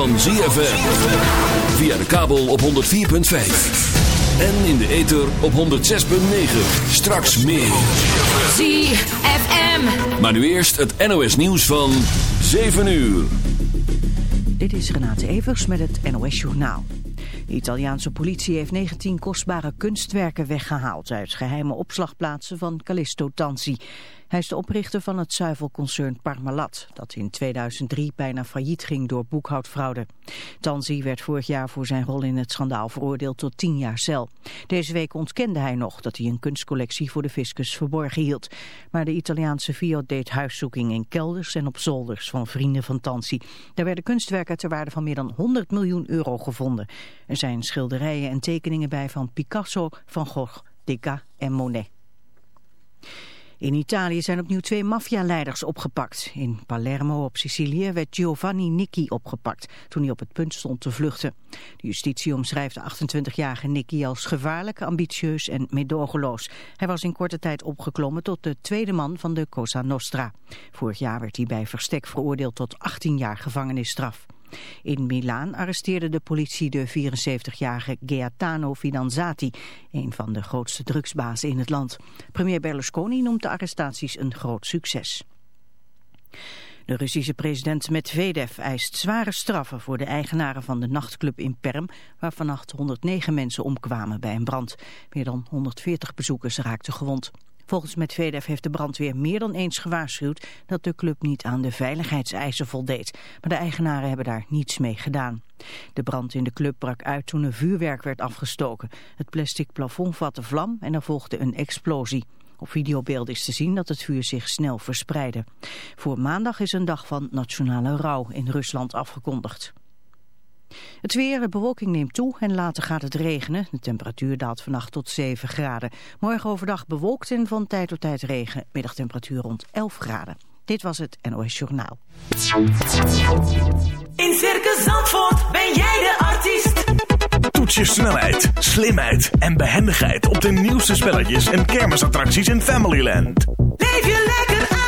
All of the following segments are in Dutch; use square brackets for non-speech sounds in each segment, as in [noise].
van ZFM. Via de kabel op 104.5. En in de ether op 106.9. Straks meer. ZFM. Maar nu eerst het NOS nieuws van 7 uur. Dit is Renate Evers met het NOS Journaal. De Italiaanse politie heeft 19 kostbare kunstwerken weggehaald uit geheime opslagplaatsen van Callisto Tanzi. Hij is de oprichter van het zuivelconcern Parmalat, dat in 2003 bijna failliet ging door boekhoudfraude. Tanzi werd vorig jaar voor zijn rol in het schandaal veroordeeld tot 10 jaar cel. Deze week ontkende hij nog dat hij een kunstcollectie voor de fiscus verborgen hield. Maar de Italiaanse Fiat deed huiszoeking in kelders en op zolders van vrienden van Tanzi. Daar werden kunstwerken ter waarde van meer dan 100 miljoen euro gevonden. Er zijn schilderijen en tekeningen bij van Picasso, Van Gogh, Degas en Monet. In Italië zijn opnieuw twee maffialeiders opgepakt. In Palermo op Sicilië werd Giovanni Nicchi opgepakt toen hij op het punt stond te vluchten. De justitie omschrijft de 28-jarige Nicchi als gevaarlijk, ambitieus en medogeloos. Hij was in korte tijd opgeklommen tot de tweede man van de Cosa Nostra. Vorig jaar werd hij bij verstek veroordeeld tot 18 jaar gevangenisstraf. In Milaan arresteerde de politie de 74-jarige Gaetano Fidanzati, een van de grootste drugsbazen in het land. Premier Berlusconi noemt de arrestaties een groot succes. De Russische president Medvedev eist zware straffen voor de eigenaren van de nachtclub in Perm, waar vannacht 109 mensen omkwamen bij een brand. Meer dan 140 bezoekers raakten gewond. Volgens Medvedev heeft de brandweer meer dan eens gewaarschuwd dat de club niet aan de veiligheidseisen voldeed. Maar de eigenaren hebben daar niets mee gedaan. De brand in de club brak uit toen een vuurwerk werd afgestoken. Het plastic plafond vatte vlam en er volgde een explosie. Op videobeeld is te zien dat het vuur zich snel verspreidde. Voor maandag is een dag van nationale rouw in Rusland afgekondigd. Het weer, de bewolking neemt toe en later gaat het regenen. De temperatuur daalt vannacht tot 7 graden. Morgen overdag bewolkt en van tijd tot tijd regen. Middagtemperatuur rond 11 graden. Dit was het NOS Journaal. In Circus Zandvoort ben jij de artiest. Toets je snelheid, slimheid en behendigheid op de nieuwste spelletjes en kermisattracties in Familyland. Leef je lekker uit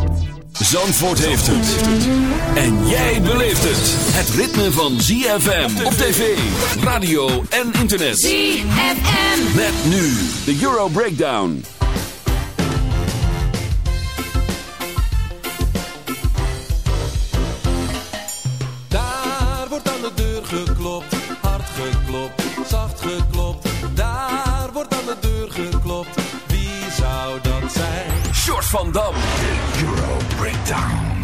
Zandvoort heeft het. En jij beleeft het. Het ritme van ZFM op tv, radio en internet. ZFM. Met nu de Euro Breakdown. Daar wordt aan de deur geklopt, hard geklopt, zacht geklopt. Daar wordt aan de deur geklopt, wie zou dat zijn? Short van Dam. Breakdown.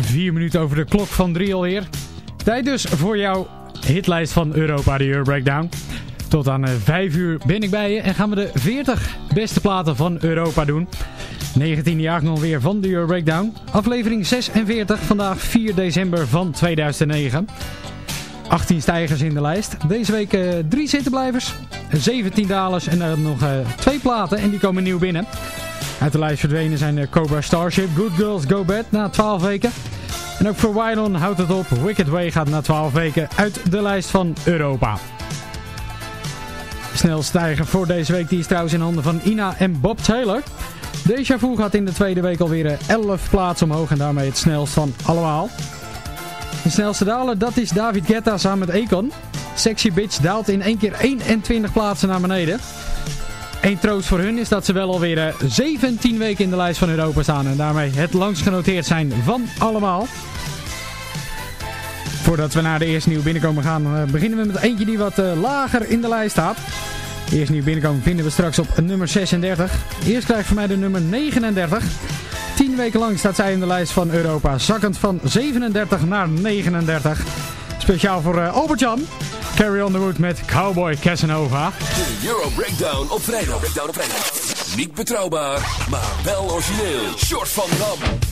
Vier minuten over de klok van drie alweer. Tijd dus voor jouw hitlijst van Europa, de Euro Breakdown. Tot aan eh, vijf uur ben ik bij je en gaan we de 40 beste platen van Europa doen. 19e jaar alweer van de Breakdown. Aflevering 46, vandaag 4 december van 2009. 18 stijgers in de lijst. Deze week eh, drie zittenblijvers, 17 dalers en dan nog eh, twee platen en die komen nieuw binnen. Uit de lijst verdwenen zijn eh, Cobra Starship, Good Girls Go Bad na 12 weken. En ook voor Wylon houdt het op, Wicked Way gaat na 12 weken uit de lijst van Europa. Snel stijger voor deze week, die is trouwens in handen van Ina en Bob Taylor. Deja Vu gaat in de tweede week alweer eh, 11 plaatsen omhoog en daarmee het snelst van allemaal. De snelste daler, dat is David Guetta samen met Econ. Sexy Bitch daalt in één keer 21 plaatsen naar beneden. Eén troost voor hun is dat ze wel alweer uh, 17 weken in de lijst van Europa staan. En daarmee het langst genoteerd zijn van allemaal. Voordat we naar de eerste nieuwe binnenkomen gaan, uh, beginnen we met eentje die wat lager in de lijst staat. De eerste nieuwe binnenkomen vinden we straks op nummer 36. Eerst krijgt voor mij de nummer 39. 10 weken lang staat zij in de lijst van Europa, zakkend van 37 naar 39. Speciaal voor uh, Albert-Jan. Carry on the Wood met Cowboy Casanova. De Euro Breakdown op vrijdag. Breakdown op vrijdag. Niet betrouwbaar, maar wel origineel. Short van Dam.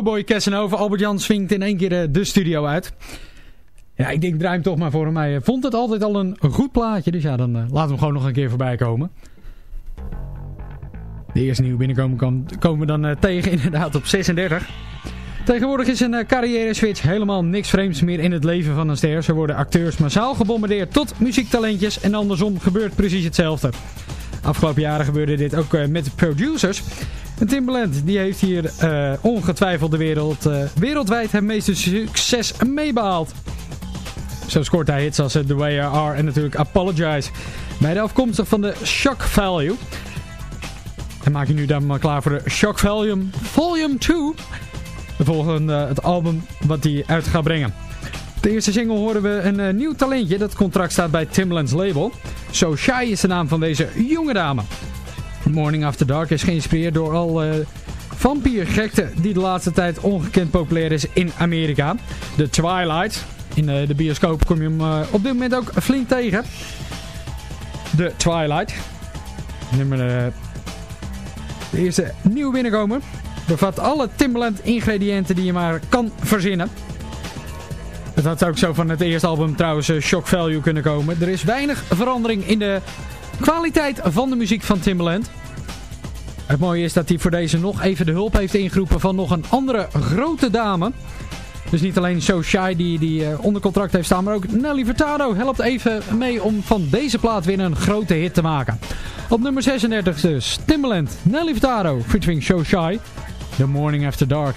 Cowboy Casanova. Albert-Jan swingt in één keer eh, de studio uit. Ja, ik denk draai hem toch maar voor hem. Hij vond het altijd al een goed plaatje. Dus ja, dan uh, laten we hem gewoon nog een keer voorbij komen. De eerste nieuwe binnenkomen komen we dan tegen [laughs] inderdaad op 36. Tegenwoordig is een carrière switch helemaal niks vreemds meer in het leven van een ster. Ze worden acteurs massaal gebombardeerd tot muziektalentjes en andersom gebeurt precies hetzelfde. Afgelopen jaren gebeurde dit ook met producers. Timbaland die heeft hier uh, ongetwijfeld de wereld, uh, wereldwijd het meeste succes meebehaald. Zo scoort hij hits als The Way I Are en natuurlijk Apologize. Beide afkomstig van de Shock Value. En maak je nu dan maar klaar voor de Shock Volume Volume 2. De volgende, het album wat hij uit gaat brengen. De eerste single horen we een nieuw talentje. Dat contract staat bij Timbaland's label. So Shy is de naam van deze jonge dame. Morning After Dark is geïnspireerd door al uh, vampiergekte die de laatste tijd ongekend populair is in Amerika. The Twilight. In uh, de bioscoop kom je hem uh, op dit moment ook flink tegen. The Twilight. Nummer, de eerste nieuwe binnenkomer. Bevat alle Timbaland ingrediënten die je maar kan verzinnen. Het had ook zo van het eerste album trouwens Shock Value kunnen komen. Er is weinig verandering in de kwaliteit van de muziek van Timbaland. Het mooie is dat hij voor deze nog even de hulp heeft ingeroepen van nog een andere grote dame. Dus niet alleen So Shy die, die uh, onder contract heeft staan, maar ook Nelly Furtado helpt even mee om van deze plaat weer een grote hit te maken. Op nummer 36 dus Timbaland, Nelly Furtado featuring So Shy, The Morning After Dark.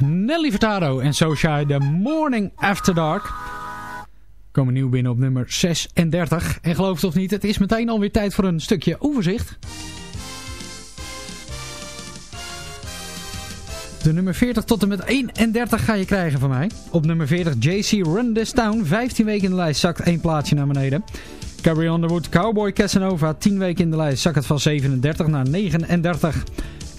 Nelly Furtado en So Shy The Morning After Dark. Komen nieuw binnen op nummer 36. En geloof het of niet, het is meteen alweer tijd voor een stukje overzicht. De nummer 40 tot en met 31 ga je krijgen van mij. Op nummer 40 JC Run This Town. 15 weken in de lijst, zakt één plaatsje naar beneden. Carrie Underwood, Cowboy Casanova. 10 weken in de lijst, zakt het van 37 naar 39.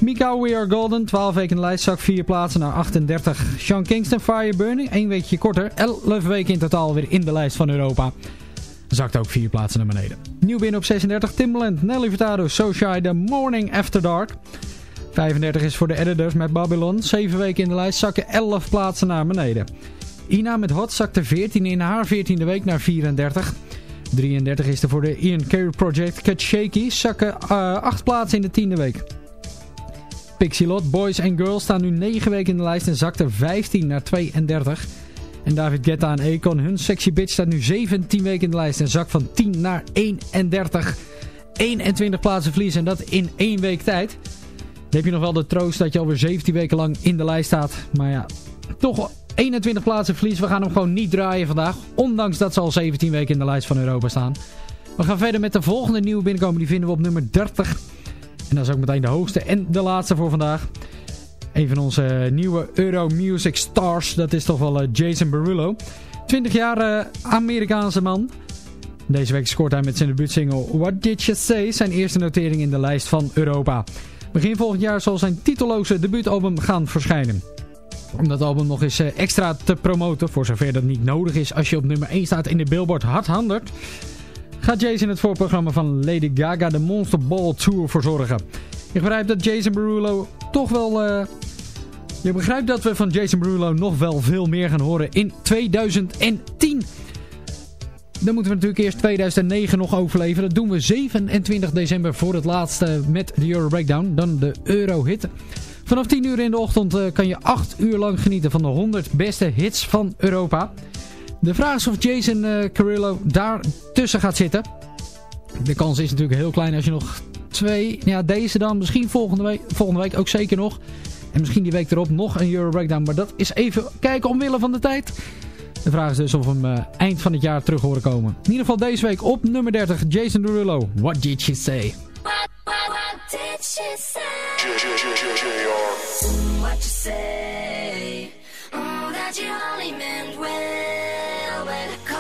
Mika We Are Golden, 12 weken in de lijst, zak 4 plaatsen naar 38. Sean Kingston, Fire Burning, 1 weekje korter. 11 weken in totaal weer in de lijst van Europa. Zakt ook 4 plaatsen naar beneden. Nieuw binnen op 36, Timbaland, Nelly Furtado, So Shy, The Morning After Dark. 35 is voor de editors met Babylon. 7 weken in de lijst, zakken 11 plaatsen naar beneden. Ina met Hot zakte 14 in haar 14e week naar 34. 33 is er voor de Ian Carey Project. Cat Shaky zakken uh, 8 plaatsen in de 10e week. Pixie Lot, Boys and Girls staan nu 9 weken in de lijst en zakten 15 naar 32. En David Guetta en Akon, hun sexy bitch, staat nu 17 weken in de lijst en zakt van 10 naar 31. 21 plaatsen verliezen en dat in 1 week tijd. Dan heb je nog wel de troost dat je alweer 17 weken lang in de lijst staat. Maar ja, toch 21 plaatsen verlies. We gaan hem gewoon niet draaien vandaag. Ondanks dat ze al 17 weken in de lijst van Europa staan. We gaan verder met de volgende nieuwe binnenkomen. Die vinden we op nummer 30. En dat is ook meteen de hoogste en de laatste voor vandaag. Een van onze nieuwe Euro Music Stars. Dat is toch wel Jason Barullo. 20 jaar Amerikaanse man. Deze week scoort hij met zijn debuutsingle What Did You Say zijn eerste notering in de lijst van Europa. Begin volgend jaar zal zijn titelloze debuutalbum gaan verschijnen. Om dat album nog eens extra te promoten, voor zover dat niet nodig is als je op nummer 1 staat in de Billboard Hot 100, gaat Jason het voorprogramma van Lady Gaga de Monster Ball Tour verzorgen. Ik begrijp dat Jason Barullo toch wel... Uh, je begrijpt dat we van Jason Barullo nog wel veel meer gaan horen in 2010. Dan moeten we natuurlijk eerst 2009 nog overleven. Dat doen we 27 december voor het laatste met de Euro Breakdown. Dan de Euro-hit. Vanaf 10 uur in de ochtend kan je 8 uur lang genieten van de 100 beste hits van Europa. De vraag is of Jason uh, Carrillo daar tussen gaat zitten. De kans is natuurlijk heel klein als je nog twee... Ja, deze dan. Misschien volgende week, volgende week ook zeker nog. En misschien die week erop nog een Euro Breakdown. Maar dat is even kijken omwille van de tijd. De vraag is dus of we hem uh, eind van het jaar terug horen komen. In ieder geval deze week op nummer 30. Jason Derulo. What did she say? What, did she say? What you say? Oh, that you only meant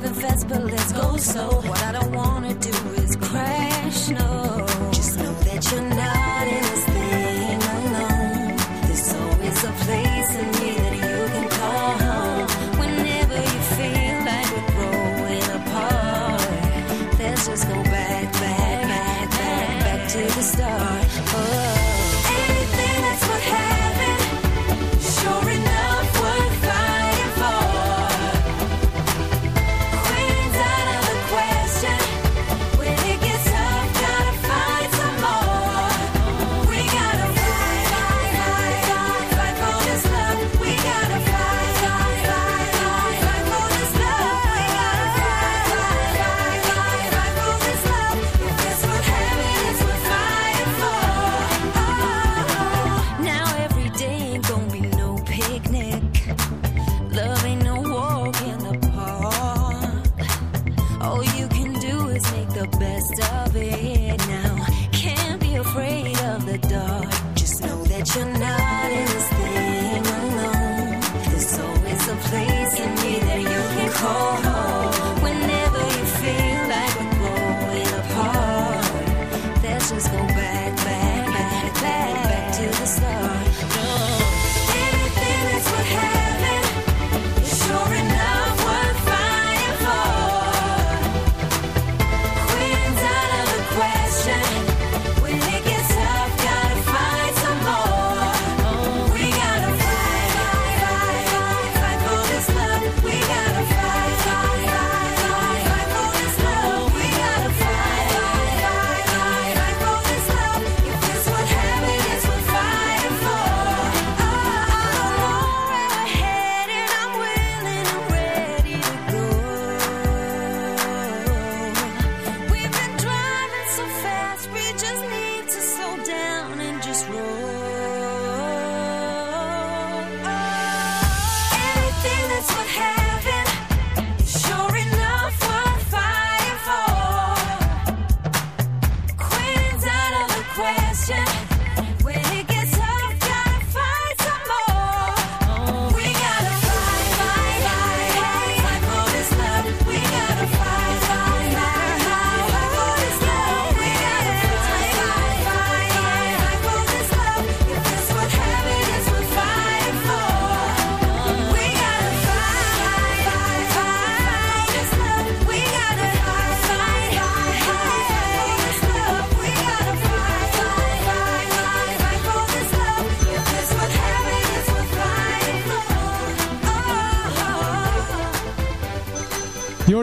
driving fast, but let's go slow. What I don't wanna do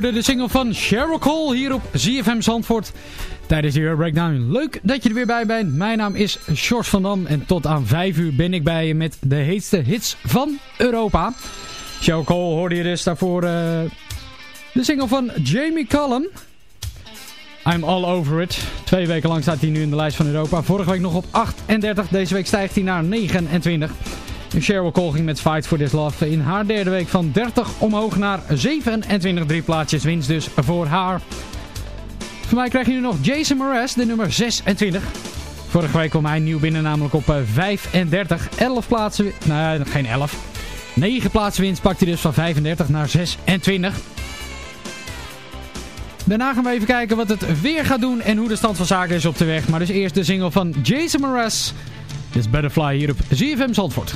de single van Cheryl Cole hier op ZFM Zandvoort tijdens de Euro Breakdown. Leuk dat je er weer bij bent. Mijn naam is Sjors van Dam en tot aan 5 uur ben ik bij je met de heetste hits van Europa. Cheryl Cole hoorde je dus daarvoor eh, de single van Jamie Cullum. I'm all over it. Twee weken lang staat hij nu in de lijst van Europa. Vorige week nog op 38. Deze week stijgt hij naar 29. Cheryl Cole ging met Fight for This Love in haar derde week van 30 omhoog naar 27. Drie plaatsjes winst dus voor haar. Voor mij krijg je nu nog Jason Mraz, de nummer 26. Vorige week kwam hij nieuw binnen, namelijk op eh, 35. 11 plaatsen, nou ja, geen 11. 9 plaatsen winst pakt hij dus van 35 naar 26. Daarna gaan we even kijken wat het weer gaat doen en hoe de stand van zaken is op de weg. Maar dus eerst de single van Jason Mraz. Dit is Butterfly hier op ZFM Zandvoort.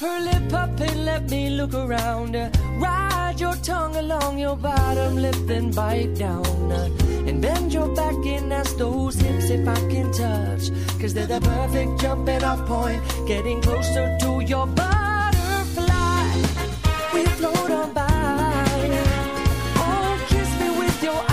Her lip up and let me look around. Ride your tongue along your bottom lip, then bite down. And bend your back and ask those hips if I can touch. Cause they're the perfect jumping off point, getting closer to your butterfly. We float on by. Oh, kiss me with your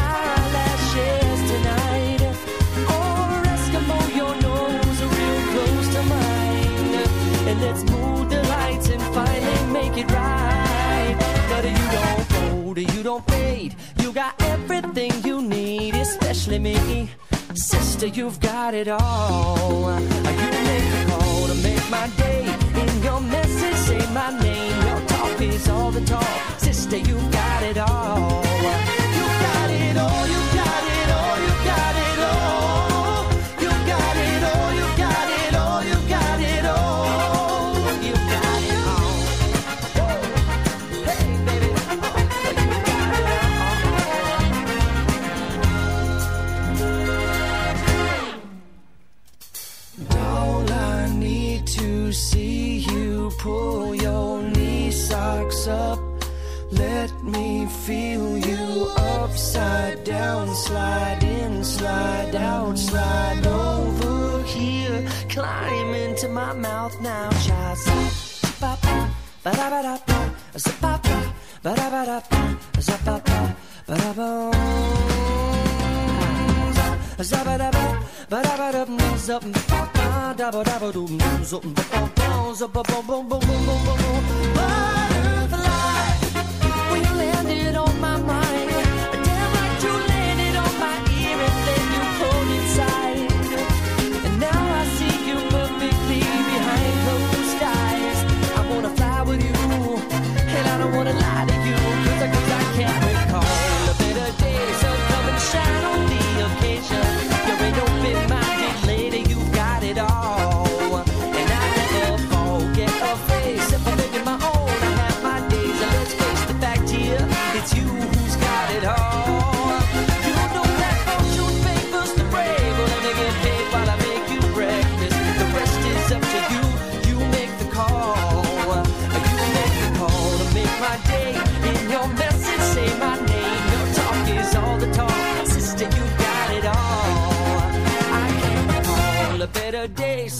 Sister, you've got it all. You make the call to make my day. In your message, say my name. Your talk is all the talk. Sister, you've got it all. my mouth now, child. Ba-da-ba-da-ba, ba-da-ba-da-ba, ba-da-ba-da-ba, ba-da-ba-da-ba. Ba-da-ba-dum, ba, ba, ba, boom, boom, boom, boom, boom, boom, boom. Butterfly, when you landed on my mind. shadow.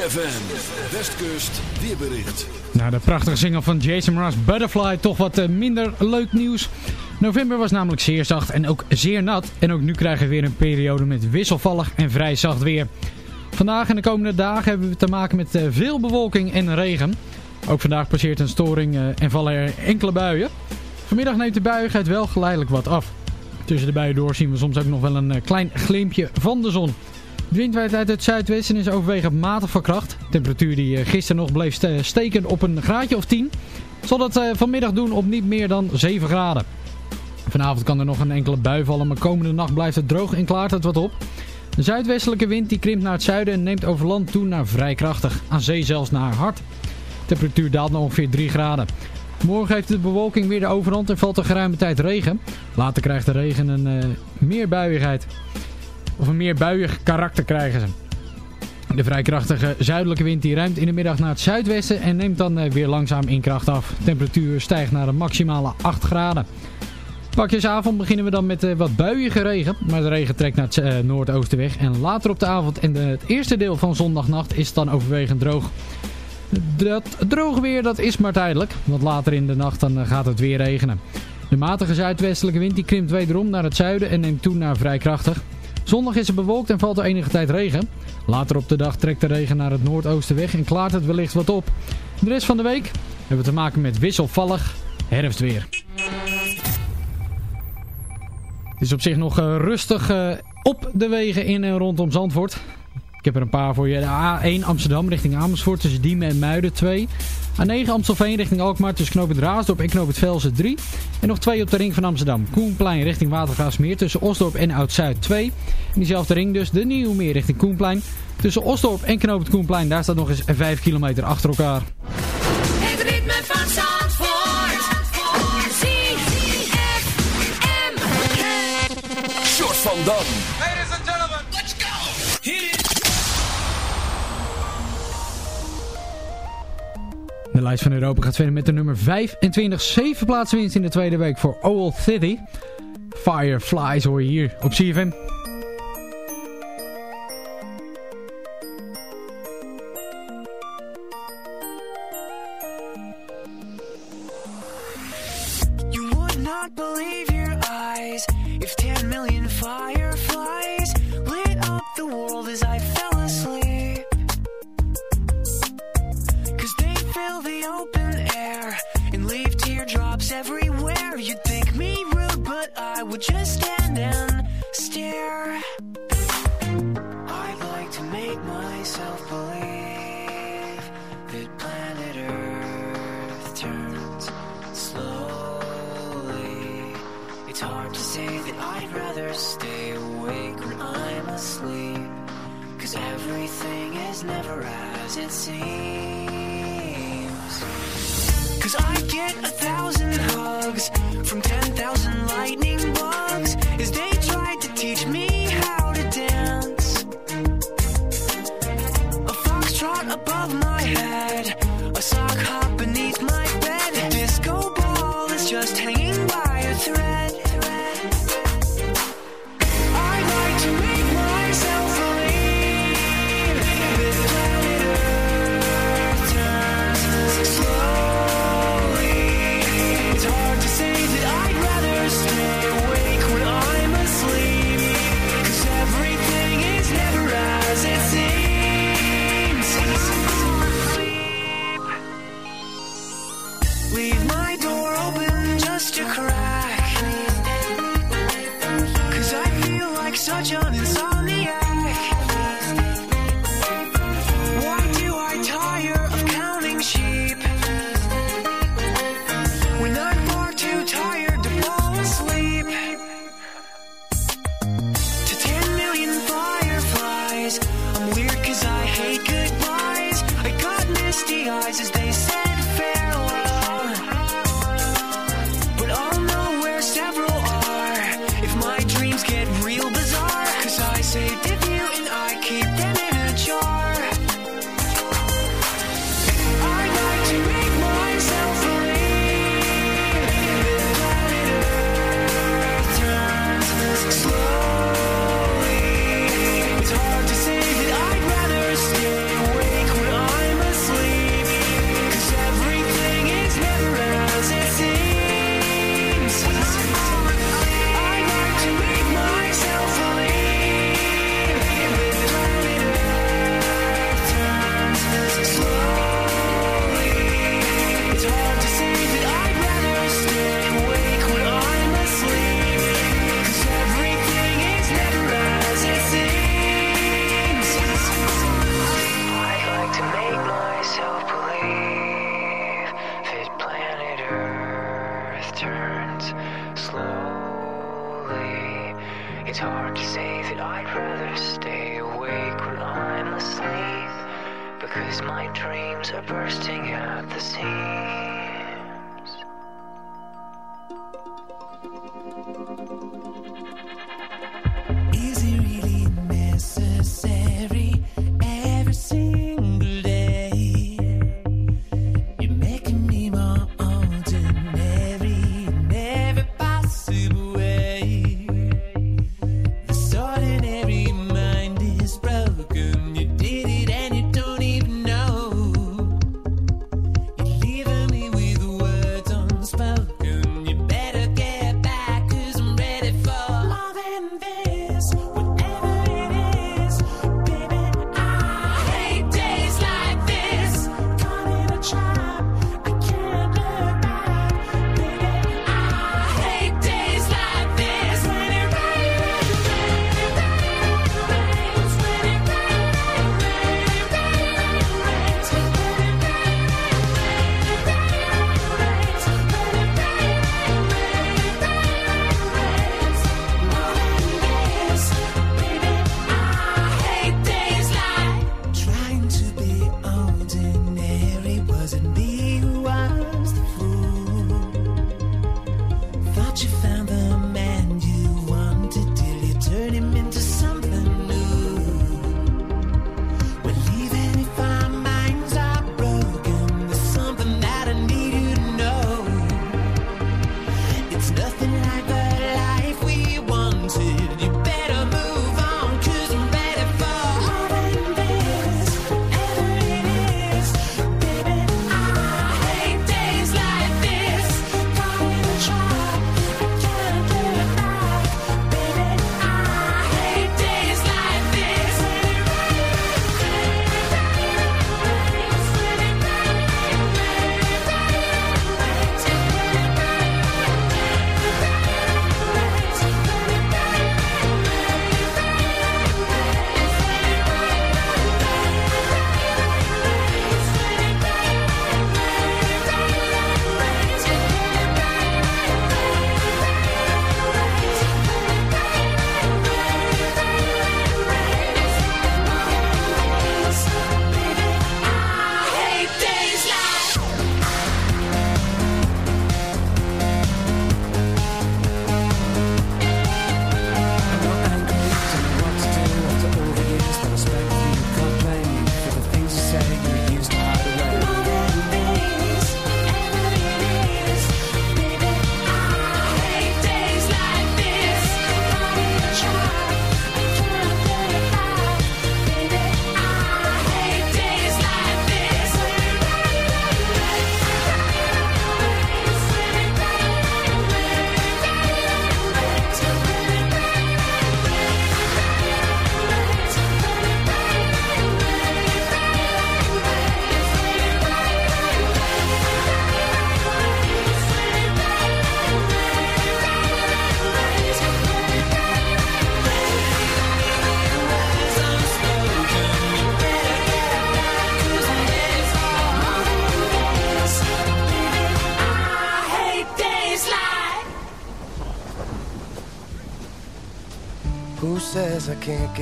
ZFM, Westkust, weerbericht. De prachtige single van Jason Mraz, Butterfly, toch wat eh, minder leuk nieuws. November was namelijk zeer zacht en ook zeer nat. En ook nu krijgen we weer een periode met wisselvallig en vrij zacht weer. Vandaag en de komende dagen hebben we te maken met eh, veel bewolking en regen. Ook vandaag passeert een storing eh, en vallen er enkele buien. Vanmiddag neemt de buiigheid wel geleidelijk wat af. Tussen de buien door zien we soms ook nog wel een klein glimpje van de zon. Wind waait uit het zuidwesten is overwegend matig van kracht. Temperatuur die eh, gisteren nog bleef ste- steken op een graadje of 10, zal dat eh, vanmiddag doen op niet meer dan 7 graden. Vanavond kan er nog een enkele bui vallen, maar komende nacht blijft het droog en klaart het wat op. De zuidwestelijke wind die krimpt naar het zuiden en neemt over land toe naar vrij krachtig. Aan zee zelfs naar hard. Temperatuur daalt naar ongeveer 3 graden. Morgen heeft de bewolking weer de overhand en valt er geruime tijd regen. Later krijgt de regen een eh, meer buiigheid of een meer buiig karakter krijgen ze. De vrij krachtige zuidelijke wind die ruimt in de middag naar het zuidwesten en neemt dan eh, weer langzaam in kracht af. De temperatuur stijgt naar een maximale 8 graden. Pakjesavond beginnen we dan met eh, wat buiige regen. Maar de regen trekt naar het eh, noordoosten weg. En later op de avond en het eerste deel van zondagnacht is het dan overwegend droog. Dat droge weer dat is maar tijdelijk. Want later in de nacht dan gaat het weer regenen. De matige zuidwestelijke wind die krimpt wederom naar het zuiden en neemt toe naar vrij krachtig. Zondag is het bewolkt en valt er enige tijd regen. Later op de dag trekt de regen naar het noordoosten weg en klaart het wellicht wat op. De rest van de week hebben we te maken met wisselvallig herfstweer. Het is op zich nog eh, rustig eh, op de wegen in en rondom Zandvoort. Ik heb er een paar voor je. De A1 Amsterdam richting Amersfoort tussen Diemen en Muiden 2. A9 Amstelveen richting Alkmaar tussen Knoop het Raasdorp en Knoop het Velsen 3. En nog twee op de ring van Amsterdam. Koenplein richting Watergraafsmeer tussen Osdorp en Oud-Zuid 2. En diezelfde ring dus de Nieuwmeer richting Koenplein. Tussen Osdorp en Knoop het Koenplein, daar staat nog eens 5 kilometer achter elkaar. Het ritme van Zandvoort. Voor C -C -F -M. Van Dam. De lijst van Europa gaat verder met de nummer 25. 7 plaatsen winst in de tweede week voor Owl City. Fireflies hoor je hier op CFM.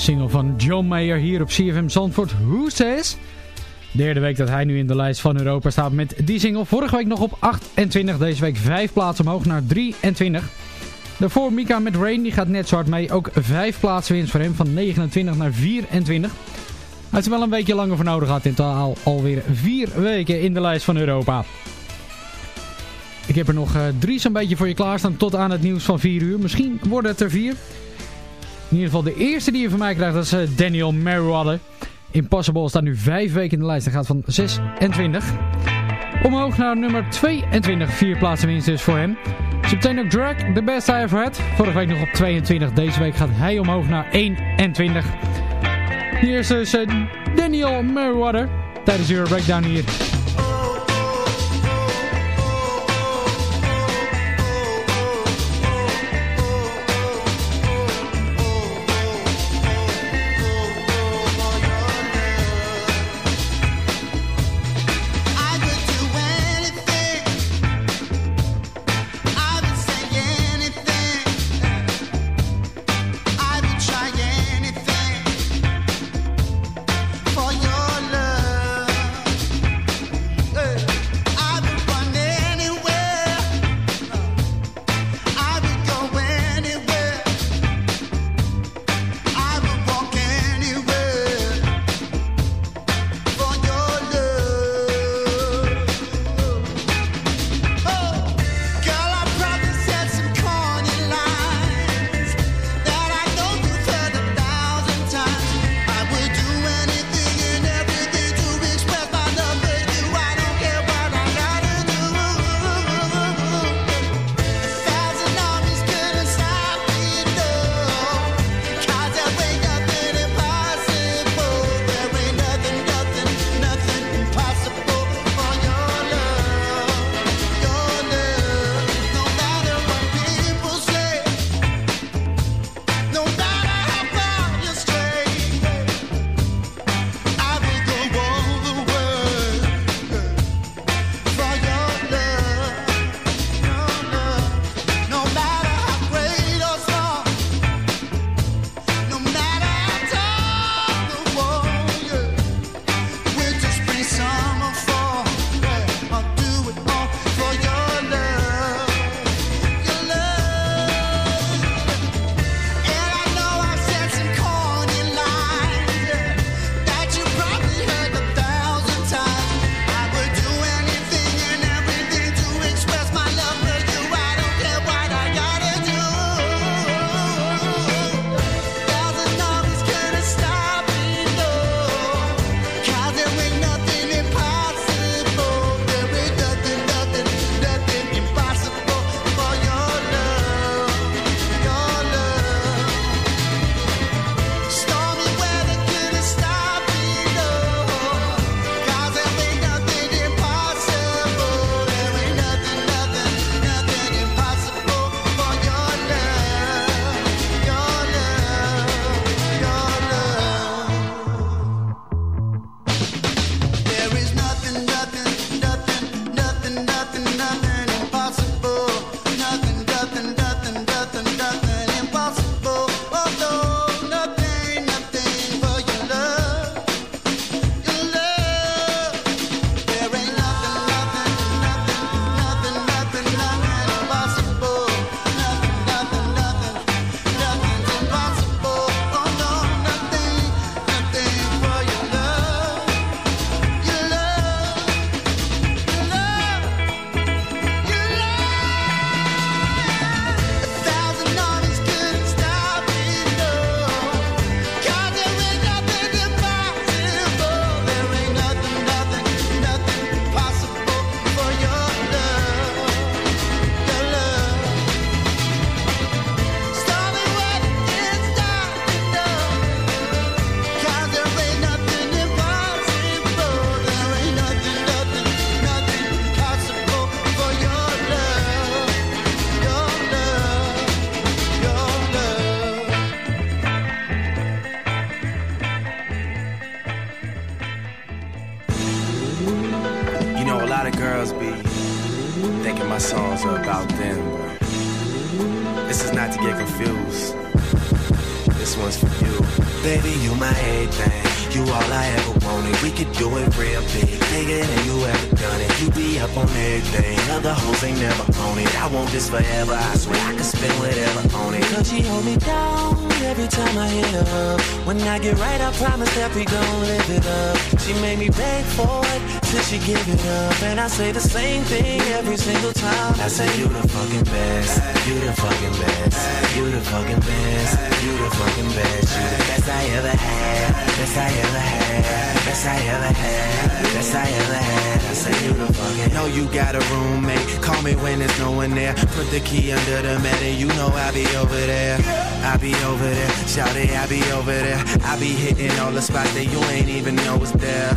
Single van John Mayer hier op CFM Zandvoort. Who Says? Derde week dat hij nu in de lijst van Europa staat met die single. Vorige week nog op 28, deze week 5 plaatsen omhoog naar 23. Daarvoor Mika met Rain, die gaat net zo hard mee. Ook 5 plaatsen winst voor hem van 29 naar 24. Hij heeft er wel een weekje langer voor nodig gehad. In totaal alweer 4 weken in de lijst van Europa. Ik heb er nog eh, drie zo'n beetje voor je klaarstaan tot aan het nieuws van 4 uur. Misschien worden het er 4. In ieder geval de eerste die je van mij krijgt, dat is eh, Daniel Merriweather. Impossible staat nu 5 weken in de lijst. Hij gaat van 26. Omhoog naar nummer 22. Vier plaatsen winst dus voor hem. Zometeen ook Drag, The Best I Ever Had. Vorige week nog op 22. Deze week gaat hij omhoog naar 21. Hier is dus eh, Daniel Merriweather. Tijdens Euro Breakdown hier. I hit her up. When I get right, I promise that we gon' live it up. She made me beg for it till she give it up. And I say the same thing every single time. I say you the fucking best. You the fucking best. You the fucking best. You the fucking best. You the best I ever had. Best I ever had. Best I ever had. Best I ever had. I say you the fucking. Know you got a roommate. Call me when there's no one there. Put the key under the mat and you know I'll be over there. I be over there. Shout it, I be over there. I be hitting all the spots that you ain't even know was there.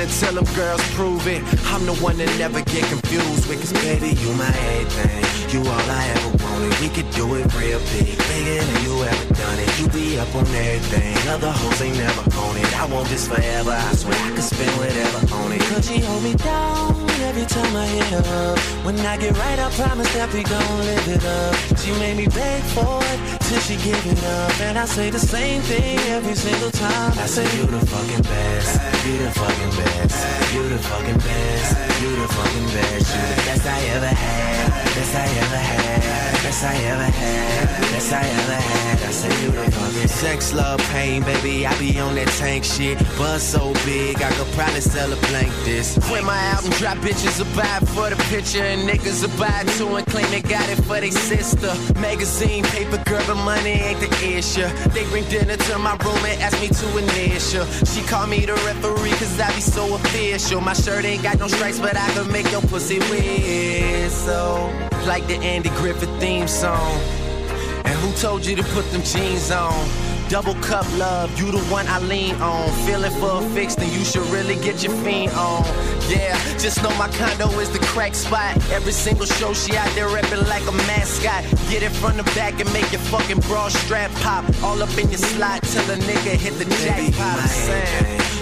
And tell them girls prove it, I'm the one that never get confused with. Cause baby, you my everything. You all I ever wanted. We could do it real big. Bigger than you ever done it. You be up on everything. Other hoes ain't never on it. I want this forever. I swear I could spend whatever on it. Cause she hold me down every time I hit her up. When I get right, I promise that we gon' live it up. She made me beg for it till she give it up. And I say the same thing every single time. I say you the fucking best. You the fucking best. You the fucking best. You the fucking best. You the best I ever had. Best I ever had. Best I ever had. Best I ever had. I say you the fucking sex, love, pain, baby. I be on that tank shit. Buzz so big, I could probably sell a blank this. When my album drop, bitches will buy for the picture, and niggas will buy too and claim they got it for their sister. Magazine, paper, girl, but money ain't the issue. They bring dinner to my room and ask me to initial. She call me the referee, cause I be so official. My shirt ain't got no stripes, but I can make your pussy whistle. Like the Andy Griffith theme song. And who told you to put them jeans on? Double cup love, you the one I lean on. Feeling for a fix, then you should really get your fiend on. Yeah, just know my condo is the crack spot. Every single show she out there reppin' like a mascot. Get it from the back and make your fucking bra strap pop. All up in your slot till a nigga hit the jackpot.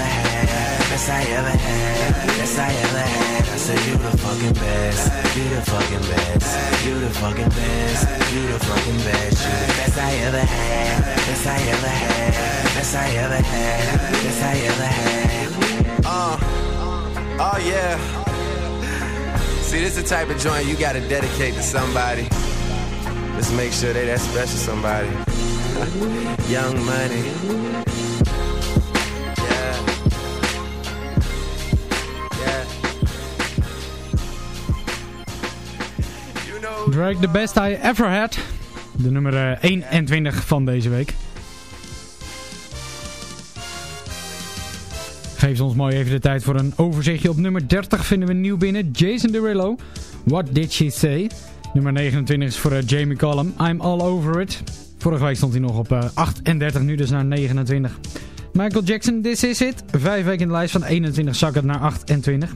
had. Best I ever had. Best I ever had. I say you the fucking best. You the fucking best. You the fucking best. You the fucking best. You the best I ever had. Best I ever had. Best I ever had. Best I ever had. Uh. Oh yeah. See, this is the type of joint you gotta dedicate to somebody. Just make sure they that special somebody. [laughs] Young money. Drake, the best I ever had. De nummer eh, 21 van deze week. Geef ons mooi even de tijd voor een overzichtje. Op nummer 30 vinden we nieuw binnen Jason Derulo. What Did She Say? Nummer 29 is voor eh, Jamie Cullum. I'm All Over It. Vorige week stond hij nog op eh, 38, nu dus naar 29. Michael Jackson, This Is It. Vijf weken in de lijst van 21 zak het naar 28.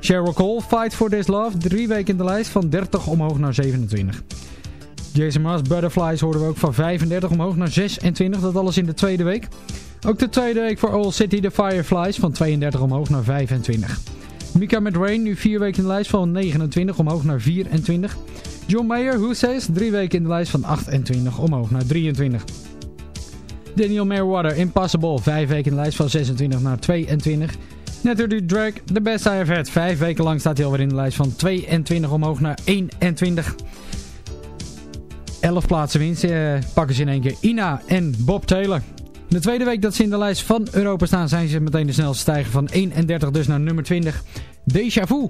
Sheryl Cole, Fight For This Love. Drie weken in de lijst van 30 omhoog naar 27. Jason Mraz, Butterflies hoorden we ook van 35 omhoog naar 26. Dat alles in de tweede week. Ook de tweede week voor All City, The Fireflies van 32 omhoog naar 25. Mika met nu vier weken in de lijst van 29 omhoog naar 24. John Mayer, Who Says, drie weken in de lijst van 28 omhoog naar 23. Daniel Merriweather, Impossible, vijf weken in de lijst van 26 naar 22. Die Drake, The Best I Have Had. Vijf weken lang staat hij alweer in de lijst van 22 omhoog naar 21. 11 plaatsen winst eh, pakken ze in één keer Ina en Bob Taylor. De tweede week dat ze in de lijst van Europa staan zijn ze meteen de snelste stijgen van 31 dus naar nummer 20. Deja Vu.